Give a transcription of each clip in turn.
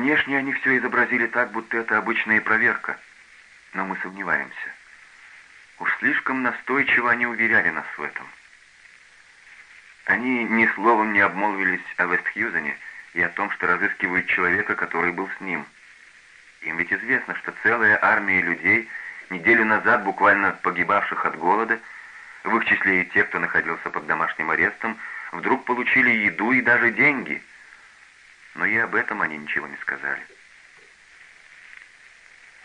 Внешне они все изобразили так, будто это обычная проверка. Но мы сомневаемся. Уж слишком настойчиво они уверяли нас в этом. Они ни словом не обмолвились о Вестхьюзене и о том, что разыскивают человека, который был с ним. Им ведь известно, что целая армия людей, неделю назад буквально погибавших от голода, в их числе и те, кто находился под домашним арестом, вдруг получили еду и даже деньги. Но и об этом они ничего не сказали.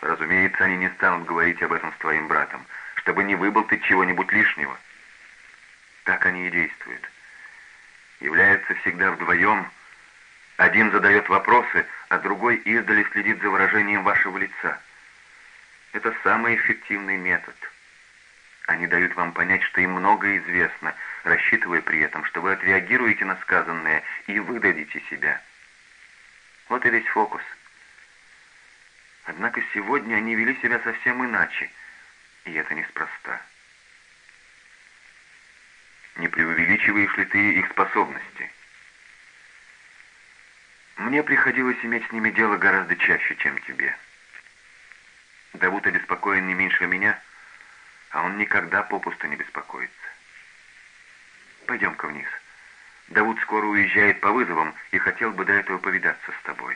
Разумеется, они не станут говорить об этом с твоим братом, чтобы не выболтать чего-нибудь лишнего. Так они и действуют. Являются всегда вдвоем. Один задает вопросы, а другой издали следит за выражением вашего лица. Это самый эффективный метод. Они дают вам понять, что им многое известно, рассчитывая при этом, что вы отреагируете на сказанное и выдадите себя. Вот и весь фокус. Однако сегодня они вели себя совсем иначе, и это неспроста. Не преувеличиваешь ли ты их способности? Мне приходилось иметь с ними дело гораздо чаще, чем тебе. Давуд обеспокоен не меньше меня, а он никогда попусту не беспокоится. Пойдем-ка вниз. Давуд скоро уезжает по вызовам и хотел бы до этого повидаться с тобой.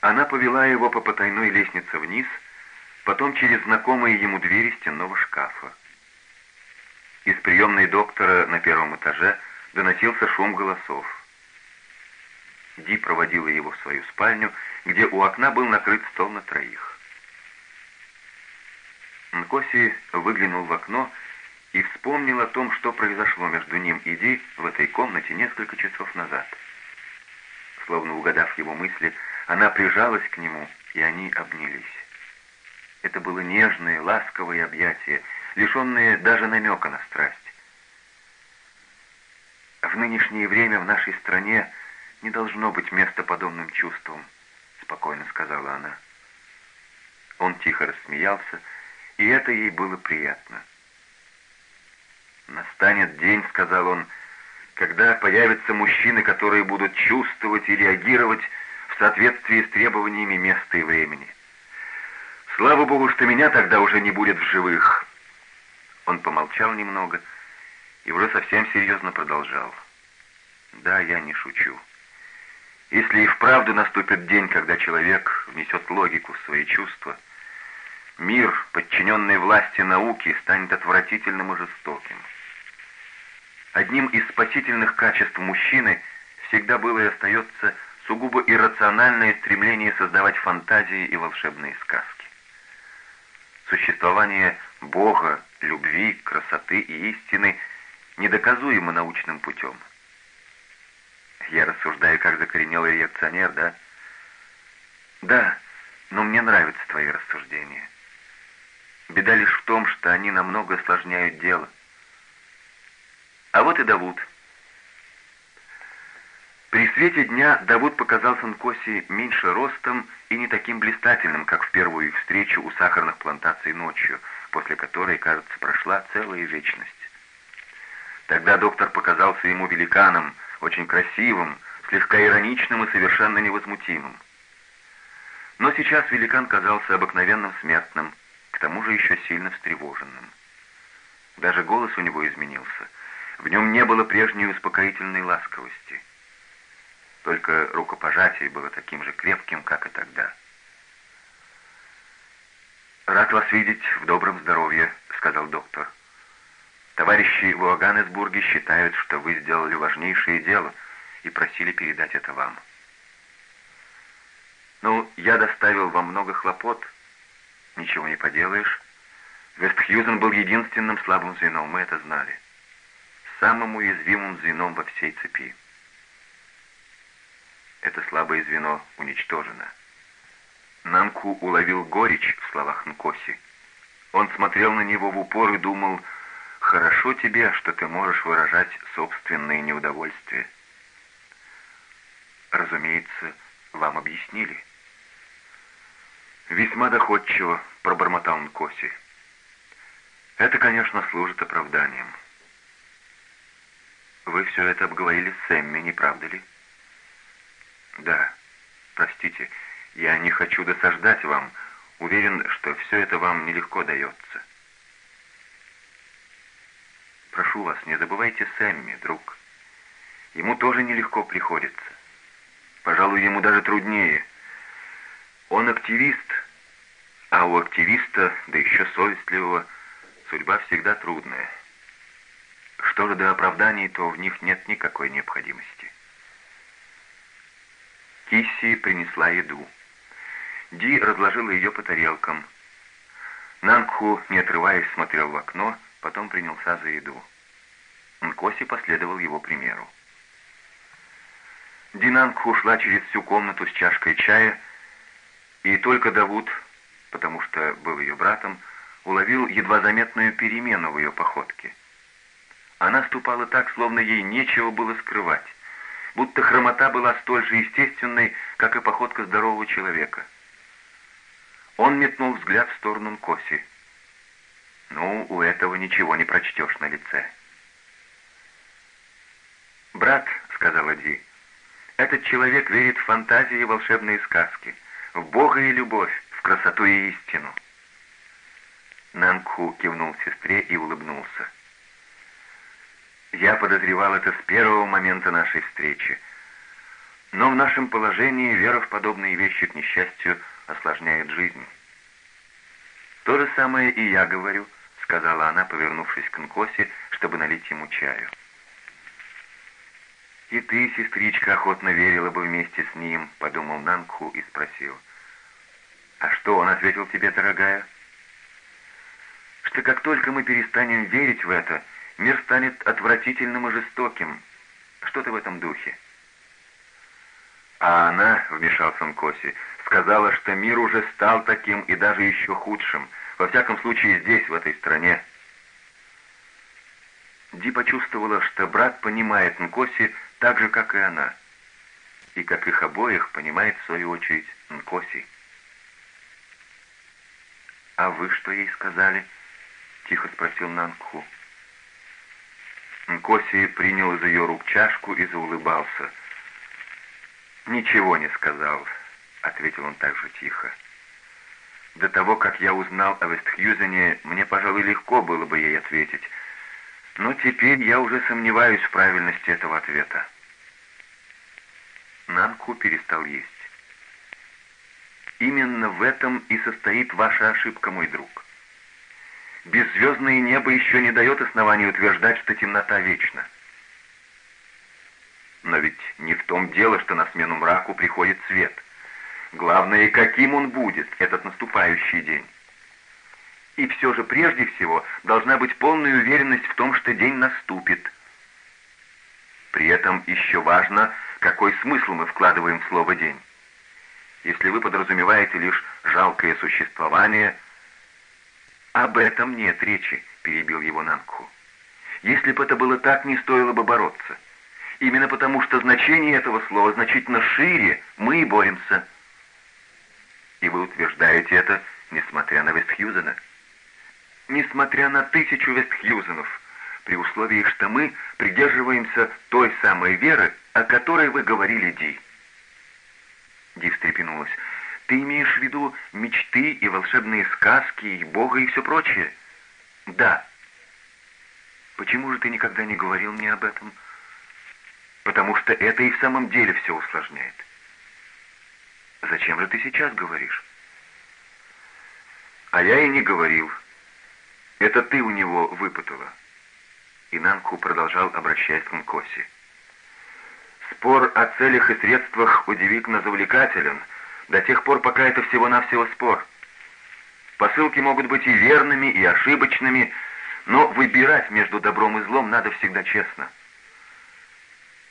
Она повела его по потайной лестнице вниз, потом через знакомые ему двери стенного шкафа. Из приемной доктора на первом этаже доносился шум голосов. Ди проводила его в свою спальню, где у окна был накрыт стол на троих. Нкоси выглянул в окно и вспомнил о том, что произошло между ним и Ди в этой комнате несколько часов назад. Словно угадав его мысли, она прижалась к нему, и они обнялись. Это было нежное, ласковое объятие, лишенное даже намека на страсть. В нынешнее время в нашей стране не должно быть места подобным чувствам, спокойно сказала она. Он тихо рассмеялся, и это ей было приятно. «Настанет день», — сказал он, — «когда появятся мужчины, которые будут чувствовать и реагировать в соответствии с требованиями места и времени. Слава Богу, что меня тогда уже не будет в живых». Он помолчал немного и уже совсем серьезно продолжал. «Да, я не шучу. Если и вправду наступит день, когда человек внесет логику в свои чувства, мир, подчиненный власти науки, станет отвратительным и жестоким. Одним из спасительных качеств мужчины всегда было и остается сугубо иррациональное стремление создавать фантазии и волшебные сказки. Существование Бога, любви, красоты и истины недоказуемо научным путем. Я рассуждаю как закоренелый реакционер, да? Да, но мне нравятся твои рассуждения. Беда лишь в том, что они намного осложняют дело. А вот и Давуд. При свете дня Давуд показался Нкоси меньше ростом и не таким блистательным, как в первую их встречу у сахарных плантаций ночью, после которой, кажется, прошла целая вечность. Тогда доктор показался ему великаном, очень красивым, слегка ироничным и совершенно невозмутимым. Но сейчас великан казался обыкновенным смертным, к тому же еще сильно встревоженным. Даже голос у него изменился — в нем не было прежней успокоительной ласковости. Только рукопожатие было таким же крепким, как и тогда. «Рад вас видеть в добром здоровье», — сказал доктор. «Товарищи в Уаганесбурге считают, что вы сделали важнейшее дело и просили передать это вам». «Ну, я доставил вам много хлопот. Ничего не поделаешь. Вестхьюзен был единственным слабым звеном, мы это знали самым уязвимым звеном во всей цепи. Это слабое звено уничтожено. Нанку уловил горечь в словах Нкоси. Он смотрел на него в упор и думал, «Хорошо тебе, что ты можешь выражать собственные неудовольствия». «Разумеется, вам объяснили». «Весьма доходчиво», — пробормотал Нкоси. «Это, конечно, служит оправданием». Вы все это обговорили с Эмми, не правда ли? Да, простите, я не хочу досаждать вам. Уверен, что все это вам нелегко дается. Прошу вас, не забывайте Сэмми, друг. Ему тоже нелегко приходится. Пожалуй, ему даже труднее. Он активист, а у активиста, да еще совестливого, судьба всегда трудная. Что же до оправданий, то в них нет никакой необходимости. Кисси принесла еду. Ди разложила ее по тарелкам. Нанкху, не отрываясь, смотрел в окно, потом принялся за еду. Нкоси последовал его примеру. Динанкху ушла через всю комнату с чашкой чая, и только Давуд, потому что был ее братом, уловил едва заметную перемену в ее походке. Она ступала так, словно ей нечего было скрывать, будто хромота была столь же естественной, как и походка здорового человека. Он метнул взгляд в сторону Нкоси. «Ну, у этого ничего не прочтешь на лице». «Брат», — сказала Ди, — «этот человек верит в фантазии и волшебные сказки, в Бога и любовь, в красоту и истину». Нанку кивнул сестре и улыбнулся. «Я подозревал это с первого момента нашей встречи. Но в нашем положении вера в подобные вещи, к несчастью, осложняет жизнь». «То же самое и я говорю», — сказала она, повернувшись к Нкосе, чтобы налить ему чаю. «И ты, сестричка, охотно верила бы вместе с ним», — подумал Нанку и спросил. «А что он ответил тебе, дорогая?» «Что как только мы перестанем верить в это, мир станет отвратительным и жестоким. Что-то в этом духе». А она, — вмешался Нкоси, — сказала, что мир уже стал таким и даже еще худшим, во всяком случае здесь, в этой стране. Ди почувствовала, что брат понимает Нкоси так же, как и она. И как их обоих понимает, в свою очередь, Нкоси. «А вы что ей сказали?» — тихо спросил Нанку. Нкоси принял из ее рук чашку и заулыбался. «Ничего не сказал», — ответил он также тихо. «До того, как я узнал о Вестхьюзене, мне, пожалуй, легко было бы ей ответить, но теперь я уже сомневаюсь в правильности этого ответа. Нанку перестал есть. Именно в этом и состоит ваша ошибка, мой друг. Беззвездное небо еще не дает основания утверждать, что темнота вечна. Но ведь не в том дело, что на смену мраку приходит свет. Главное, каким он будет, этот наступающий день. И все же прежде всего должна быть полная уверенность в том, что день наступит. При этом еще важно, какой смысл мы вкладываем в слово «день». Если вы подразумеваете лишь жалкое существование, об этом нет речи, перебил его Нанку. Если бы это было так, не стоило бы бороться. Именно потому, что значение этого слова значительно шире, мы и боремся. И вы утверждаете это, несмотря на Вестхьюзена несмотря на тысячу Вестхьюзенов, при условии, что мы придерживаемся той самой веры, о которой вы говорили, Ди. Ди встрепенулась. Ты имеешь в виду мечты и волшебные сказки, и Бога, и все прочее? Да. Почему же ты никогда не говорил мне об этом? Потому что это и в самом деле все усложняет. Зачем же ты сейчас говоришь? А я и не говорил. Это ты у него выпытала. Нанку продолжал, обращаясь к Нкоси. Спор о целях и средствах удивительно завлекателен, до тех пор, пока это всего-навсего спор. Посылки могут быть и верными, и ошибочными, но выбирать между добром и злом надо всегда честно.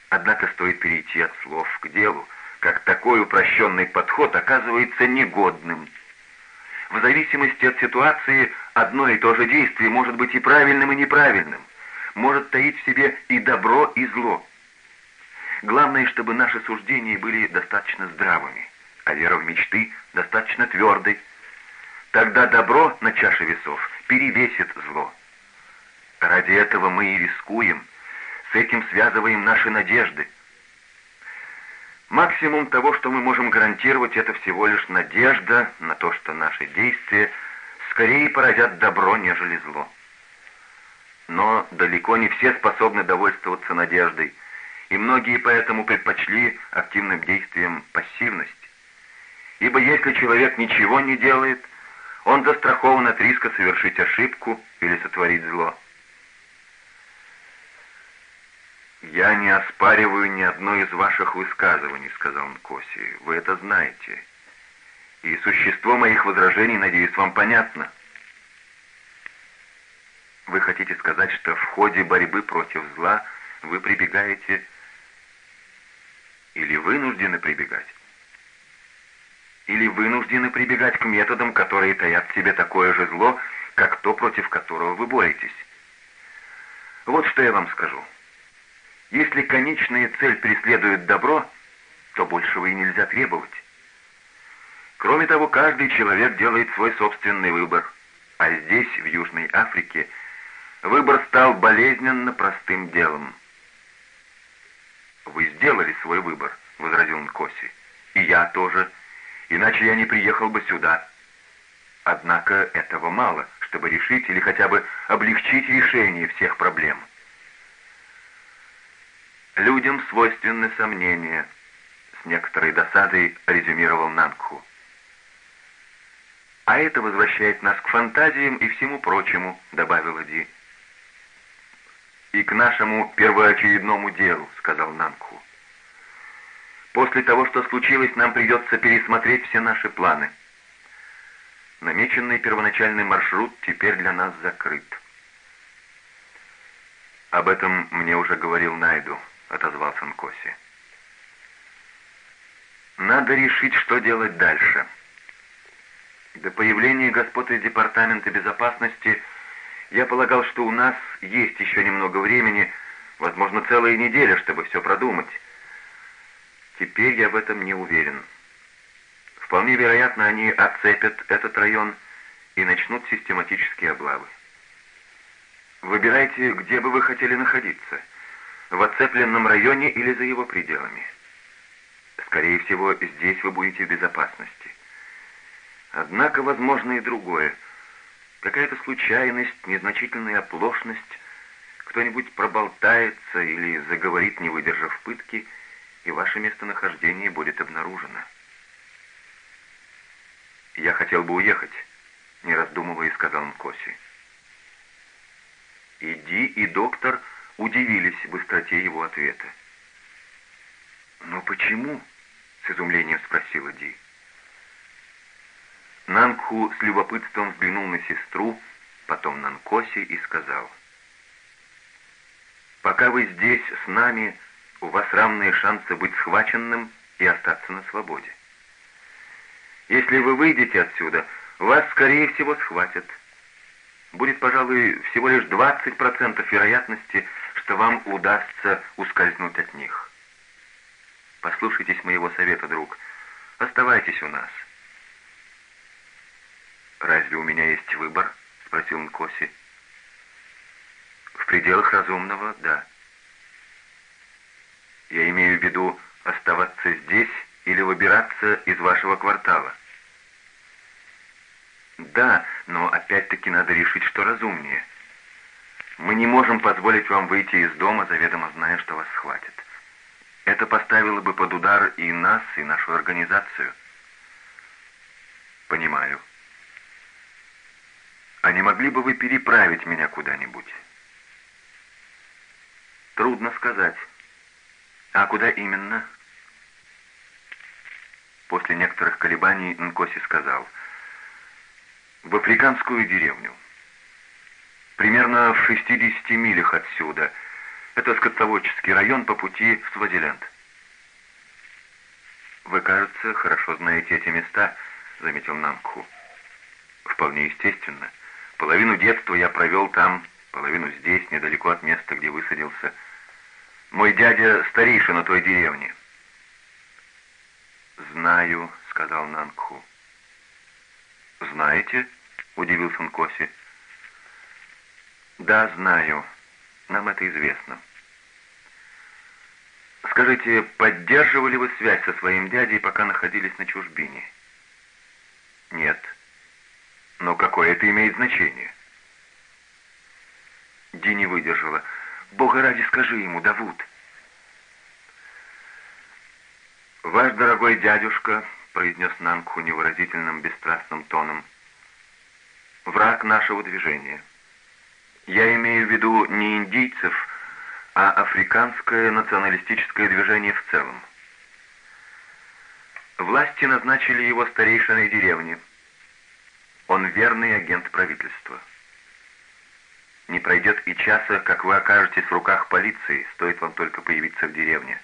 Однако стоит перейти от слов к делу, как такой упрощенный подход оказывается негодным – в зависимости от ситуации одно и то же действие может быть и правильным, и неправильным, может таить в себе и добро, и зло. Главное, чтобы наши суждения были достаточно здравыми, а вера в мечты достаточно твердой. Тогда добро на чаше весов перевесит зло. Ради этого мы и рискуем, с этим связываем наши надежды. Максимум того, что мы можем гарантировать, это всего лишь надежда на то, что наши действия скорее породят добро, нежели зло. Но далеко не все способны довольствоваться надеждой, и многие поэтому предпочли активным действием пассивность. Ибо если человек ничего не делает, он застрахован от риска совершить ошибку или сотворить зло. «Я не оспариваю ни одно из ваших высказываний», — сказал Нкоси. «Вы это знаете. И существо моих возражений, надеюсь, вам понятно». «Вы хотите сказать, что в ходе борьбы против зла вы прибегаете или вынуждены прибегать? Или вынуждены прибегать к методам, которые таят в себе такое же зло, как то, против которого вы боретесь? Вот что я вам скажу». Если конечная цель преследует добро, то большего и нельзя требовать. Кроме того, каждый человек делает свой собственный выбор, а здесь, в Южной Африке, выбор стал болезненно простым делом. «Вы сделали свой выбор», — возразил Нкоси. «И я тоже, иначе я не приехал бы сюда». Однако этого мало, чтобы решить или хотя бы облегчить решение всех проблем. Людям свойственны сомнения, с некоторой досадой резюмировал Нангху. А это возвращает нас к фантазиям и всему прочему, добавила Ди. И к нашему первоочередному делу, сказал Нангху. После того, что случилось, нам придется пересмотреть все наши планы. Намеченный первоначальный маршрут теперь для нас закрыт. Об этом мне уже говорил Найду отозвался Нкоси. Надо решить, что делать дальше. До появления господ из Департамента безопасности я полагал, что у нас есть еще немного времени, возможно, целая неделя, чтобы все продумать. Теперь я в этом не уверен. Вполне вероятно, они оцепят этот район и начнут систематические облавы. Выбирайте, где бы вы хотели находиться — в оцепленном районе или за его пределами. Скорее всего, здесь вы будете в безопасности. Однако, возможно и другое. Какая-то случайность, незначительная оплошность, кто-нибудь проболтается или заговорит, не выдержав пытки, и ваше местонахождение будет обнаружено. «Я хотел бы уехать», — не раздумывая сказал Мкоси. «Иди и доктор...» удивились быстроте его ответа. «Но почему?» — с изумлением спросила Ди. Нангху с любопытством взглянул на сестру, потом на Нкоси и сказал. «Пока вы здесь с нами, у вас равные шансы быть схваченным и остаться на свободе. Если вы выйдете отсюда, вас, скорее всего, схватят. Будет, пожалуй, всего лишь 20% вероятности, что вам удастся ускользнуть от них. Послушайтесь моего совета, друг. Оставайтесь у нас. «Разве у меня есть выбор?» — спросил Нкоси. «В пределах разумного, да. Я имею в виду оставаться здесь или выбираться из вашего квартала». «Да, но опять-таки надо решить, что разумнее». Мы не можем позволить вам выйти из дома, заведомо зная, что вас схватят. Это поставило бы под удар и нас, и нашу организацию. Понимаю. А не могли бы вы переправить меня куда-нибудь? Трудно сказать. А куда именно? После некоторых колебаний Нкоси сказал. В африканскую деревню примерно в 60 милях отсюда. Это скотоводческий район по пути в Свазиленд. «Вы, кажется, хорошо знаете эти места», — заметил Намку. «Вполне естественно. Половину детства я провел там, половину здесь, недалеко от места, где высадился. Мой дядя старейшина той деревни». «Знаю», — сказал Нанку. «Знаете?» — удивился Нкоси. «Да, знаю. Нам это известно». Скажите, поддерживали вы связь со своим дядей, пока находились на чужбине? Нет. Но какое это имеет значение? Ди не выдержала. Бога ради, скажи ему, Давуд. «Ваш дорогой дядюшка», — произнес Нанку невыразительным бесстрастным тоном, — «враг нашего движения. Я имею в виду не индийцев, а африканское националистическое движение в целом. Власти назначили его старейшиной деревни. Он верный агент правительства. Не пройдет и часа, как вы окажетесь в руках полиции, стоит вам только появиться в деревне.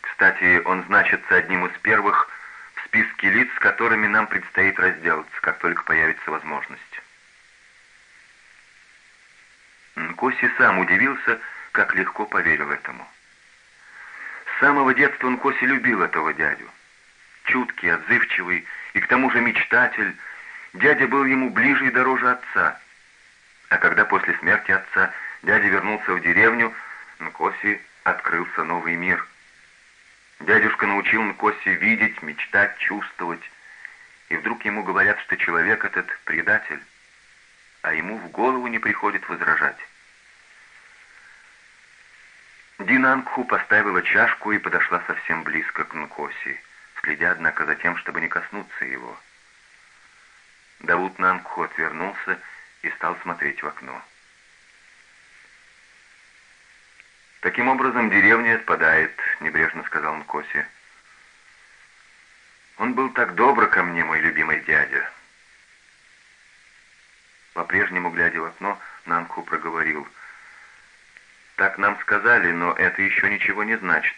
Кстати, он значится одним из первых в списке лиц, с которыми нам предстоит разделаться, как только появится возможность. Нкоси сам удивился, как легко поверил этому. С самого детства Нкоси любил этого дядю. Чуткий, отзывчивый и к тому же мечтатель, дядя был ему ближе и дороже отца. А когда после смерти отца дядя вернулся в деревню, Нкоси открылся новый мир — Дядюшка научил Нкоси видеть, мечтать, чувствовать. И вдруг ему говорят, что человек этот предатель, а ему в голову не приходит возражать. Динангху поставила чашку и подошла совсем близко к Нкоси, следя, однако, за тем, чтобы не коснуться его. Давуд Нангху отвернулся и стал смотреть в окно. «Таким образом, деревня отпадает», — небрежно сказал Нкоси. «Он был так добр ко мне, мой любимый дядя». По-прежнему, глядя в окно, Нанку проговорил. «Так нам сказали, но это еще ничего не значит.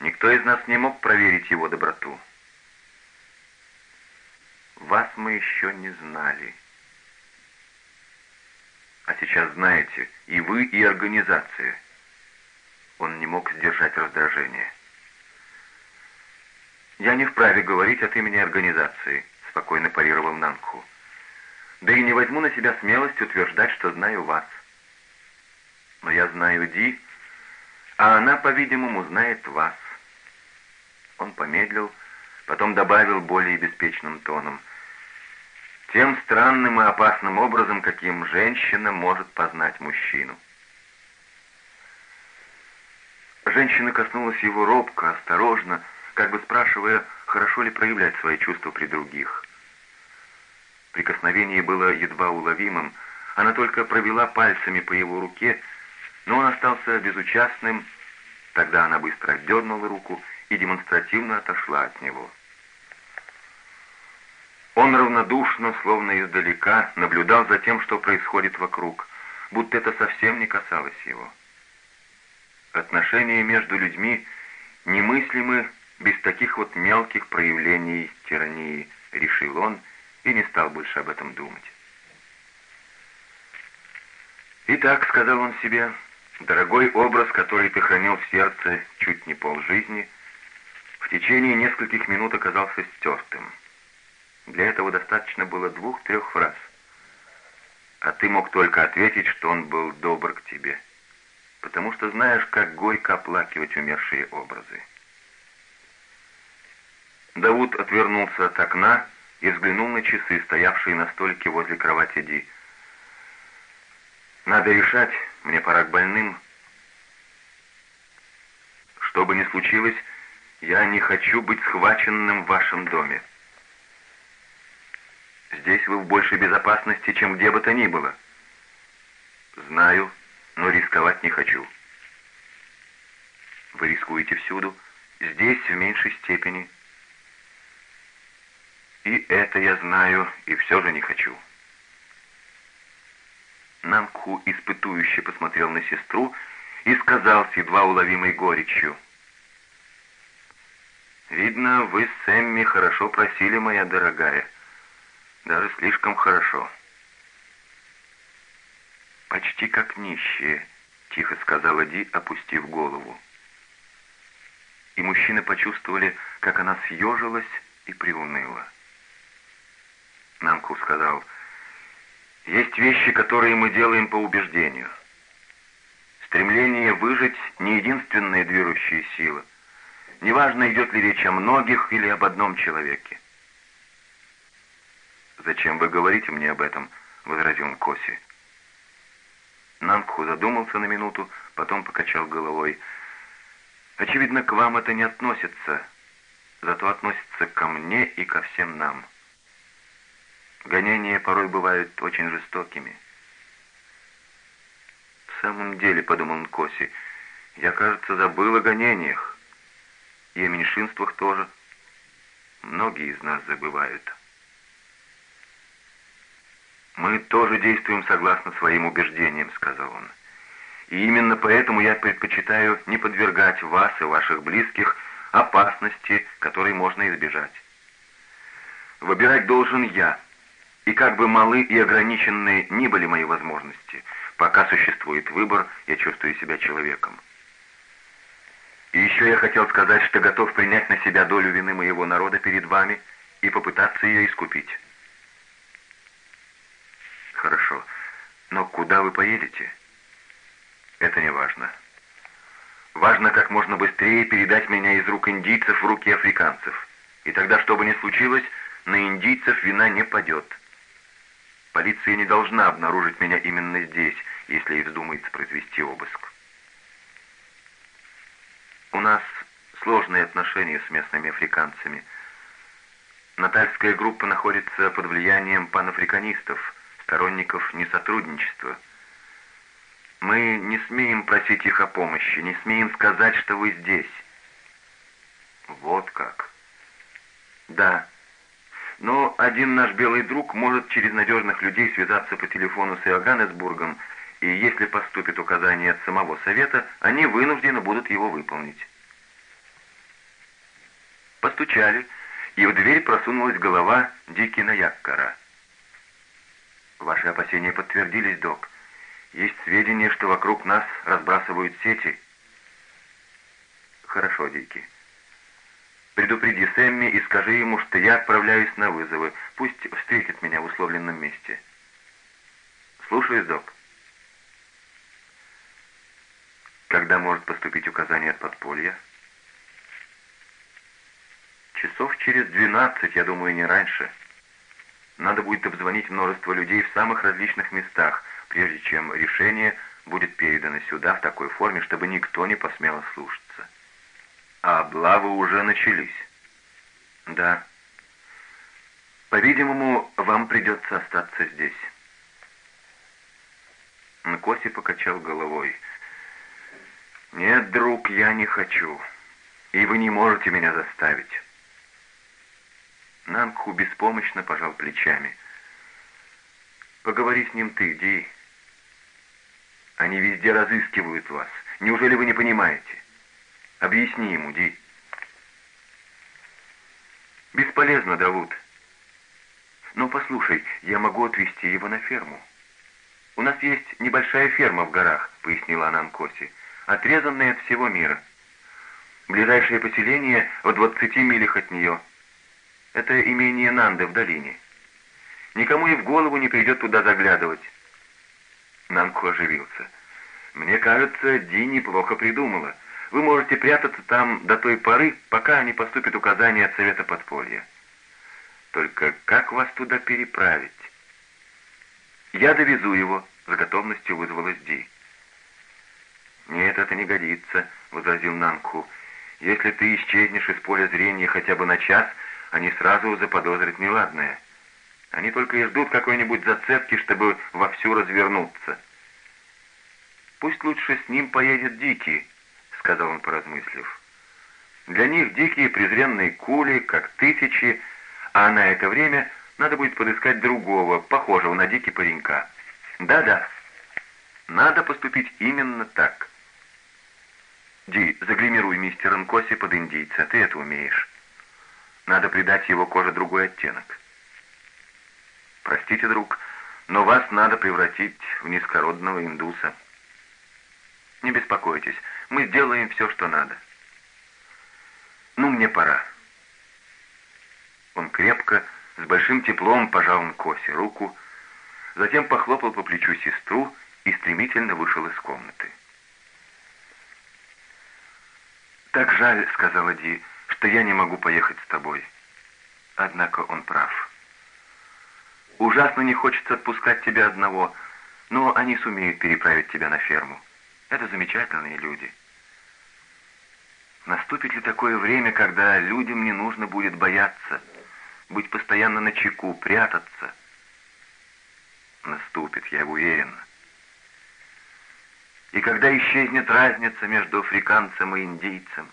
Никто из нас не мог проверить его доброту». «Вас мы еще не знали». «А сейчас знаете, и вы, и организация». Он не мог сдержать раздражение. «Я не вправе говорить от имени организации», — спокойно парировал Нанку. «Да и не возьму на себя смелость утверждать, что знаю вас. Но я знаю Ди, а она, по-видимому, знает вас». Он помедлил, потом добавил более беспечным тоном. «Тем странным и опасным образом, каким женщина может познать мужчину». Женщина коснулась его робко, осторожно, как бы спрашивая, хорошо ли проявлять свои чувства при других. Прикосновение было едва уловимым, она только провела пальцами по его руке, но он остался безучастным, тогда она быстро отдернула руку и демонстративно отошла от него. Он равнодушно, словно издалека, наблюдал за тем, что происходит вокруг, будто это совсем не касалось его. Отношения между людьми немыслимы без таких вот мелких проявлений тирании, решил он и не стал больше об этом думать. «Итак», — сказал он себе, — «дорогой образ, который ты хранил в сердце чуть не полжизни, в течение нескольких минут оказался стертым. Для этого достаточно было двух-трех фраз. А ты мог только ответить, что он был добр к тебе» потому что знаешь, как горько оплакивать умершие образы. Давуд отвернулся от окна и взглянул на часы, стоявшие на столике возле кровати Ди. «Надо решать, мне пора к больным. Что бы ни случилось, я не хочу быть схваченным в вашем доме. Здесь вы в большей безопасности, чем где бы то ни было. Знаю, но рисковать не хочу. Вы рискуете всюду, здесь в меньшей степени. И это я знаю, и все же не хочу. Намку испытующе посмотрел на сестру и сказал с едва уловимой горечью. «Видно, вы с Эмми хорошо просили, моя дорогая. Даже слишком хорошо». «Почти как нищие», — тихо сказала Ди, опустив голову. И мужчины почувствовали, как она съежилась и приуныла. Намку сказал, «Есть вещи, которые мы делаем по убеждению. Стремление выжить — не единственная движущая сила. Неважно, идет ли речь о многих или об одном человеке. «Зачем вы говорите мне об этом?» — возразил Коси. Нангху задумался на минуту, потом покачал головой. «Очевидно, к вам это не относится, зато относится ко мне и ко всем нам. Гонения порой бывают очень жестокими». «В самом деле», — подумал Нкоси, — «я, кажется, забыл о гонениях. И о меньшинствах тоже. Многие из нас забывают». «Мы тоже действуем согласно своим убеждениям», — сказал он. «И именно поэтому я предпочитаю не подвергать вас и ваших близких опасности, которой можно избежать. Выбирать должен я, и как бы малы и ограниченные ни были мои возможности, пока существует выбор, я чувствую себя человеком. И еще я хотел сказать, что готов принять на себя долю вины моего народа перед вами и попытаться ее искупить». Хорошо. Но куда вы поедете? Это не важно. Важно как можно быстрее передать меня из рук индийцев в руки африканцев. И тогда, что бы ни случилось, на индийцев вина не падет. Полиция не должна обнаружить меня именно здесь, если ей вздумается произвести обыск. У нас сложные отношения с местными африканцами. Натальская группа находится под влиянием панафриканистов – сторонников несотрудничества. Мы не смеем просить их о помощи, не смеем сказать, что вы здесь. Вот как. Да. Но один наш белый друг может через надежных людей связаться по телефону с Иоганнесбургом, и если поступит указание от самого совета, они вынуждены будут его выполнить. Постучали, и в дверь просунулась голова Дикина Яккара. Ваши опасения подтвердились, док. Есть сведения, что вокруг нас разбрасывают сети. Хорошо, Дики. Предупреди Сэмми и скажи ему, что я отправляюсь на вызовы. Пусть встретит меня в условленном месте. Слушаюсь, док. Когда может поступить указание от подполья? Часов через двенадцать, я думаю, не раньше. Надо будет обзвонить множество людей в самых различных местах, прежде чем решение будет передано сюда в такой форме, чтобы никто не посмел слушаться. А облавы уже начались. Да. По-видимому, вам придется остаться здесь. Нкоси покачал головой. «Нет, друг, я не хочу, и вы не можете меня заставить». Нангху беспомощно пожал плечами. «Поговори с ним ты, Ди. Они везде разыскивают вас. Неужели вы не понимаете? Объясни ему, Ди». «Бесполезно, Давуд. Но послушай, я могу отвезти его на ферму. У нас есть небольшая ферма в горах», — пояснила она Анкоси, «отрезанная от всего мира. Ближайшее поселение в двадцати милях от нее — это имение Нанды в долине. Никому и в голову не придет туда заглядывать. Нанку оживился. «Мне кажется, Ди неплохо придумала. Вы можете прятаться там до той поры, пока не поступит указание от Совета подполья. Только как вас туда переправить?» «Я довезу его», — с готовностью вызвалась Ди. «Нет, это не годится», — возразил Нанку. «Если ты исчезнешь из поля зрения хотя бы на час, они сразу заподозрят неладное. Они только и ждут какой-нибудь зацепки, чтобы вовсю развернуться. «Пусть лучше с ним поедет Дикий», — сказал он, поразмыслив. «Для них дикие презренные кули, как тысячи, а на это время надо будет подыскать другого, похожего на Дикий паренька. Да-да, надо поступить именно так». «Ди, загримируй мистера Нкоси под индийца, ты это умеешь». Надо придать его коже другой оттенок. Простите, друг, но вас надо превратить в низкородного индуса. Не беспокойтесь, мы сделаем все, что надо. Ну, мне пора. Он крепко, с большим теплом пожал Нкосе руку, затем похлопал по плечу сестру и стремительно вышел из комнаты. «Так жаль», — сказала Ди, — «что я не могу поехать с тобой». Однако он прав. Ужасно не хочется отпускать тебя одного, но они сумеют переправить тебя на ферму. Это замечательные люди. Наступит ли такое время, когда людям не нужно будет бояться, быть постоянно на чеку, прятаться? Наступит, я уверен. И когда исчезнет разница между африканцем и индейцем?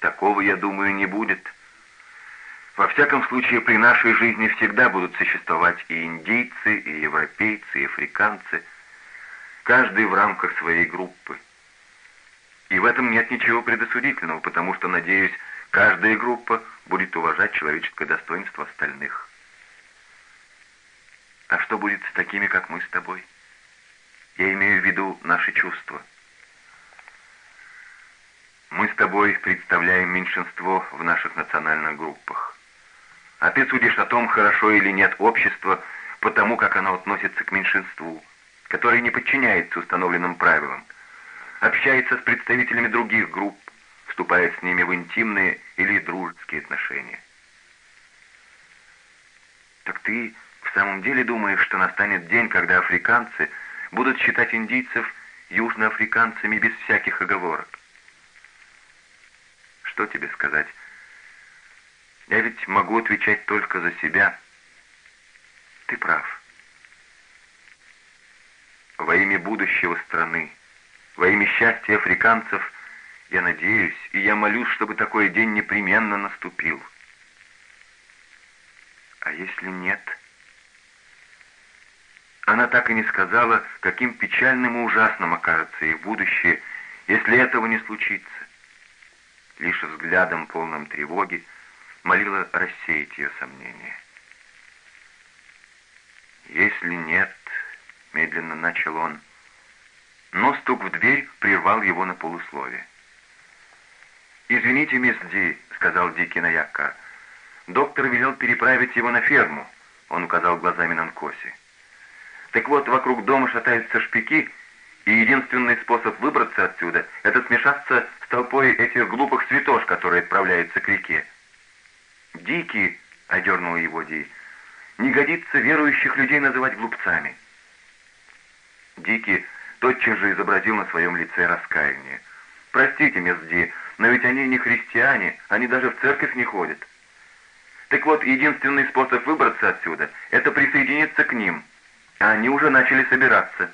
Такого, я думаю, не будет. Во всяком случае, при нашей жизни всегда будут существовать и индейцы, и европейцы, и африканцы, каждый в рамках своей группы. И в этом нет ничего предосудительного, потому что, надеюсь, каждая группа будет уважать человеческое достоинство остальных. А что будет с такими, как мы с тобой? Я имею в виду наши чувства. Мы с тобой представляем меньшинство в наших национальных группах а ты судишь о том, хорошо или нет общество, потому как оно относится к меньшинству, которое не подчиняется установленным правилам, общается с представителями других групп, вступает с ними в интимные или дружеские отношения. Так ты в самом деле думаешь, что настанет день, когда африканцы будут считать индийцев южноафриканцами без всяких оговорок? Что тебе сказать? Я ведь могу отвечать только за себя. Ты прав. Во имя будущего страны, во имя счастья африканцев, я надеюсь, и я молюсь, чтобы такой день непременно наступил. А если нет? Она так и не сказала, каким печальным и ужасным окажется их будущее, если этого не случится. Лишь взглядом полным тревоги молила рассеять ее сомнения. «Если нет», — медленно начал он, но стук в дверь прервал его на полуслове. «Извините, мисс Ди», — сказал Ди Кинояка, — «доктор велел переправить его на ферму», — он указал глазами на Нкоси. «Так вот, вокруг дома шатаются шпики, и единственный способ выбраться отсюда — это смешаться с толпой этих глупых святош, которые отправляются к реке. «Дикий», — одернула его Ди, — «не годится верующих людей называть глупцами». Дикий тотчас же изобразил на своем лице раскаяние. «Простите, мисс Ди, но ведь они не христиане, они даже в церковь не ходят». «Так вот, единственный способ выбраться отсюда — это присоединиться к ним, а они уже начали собираться».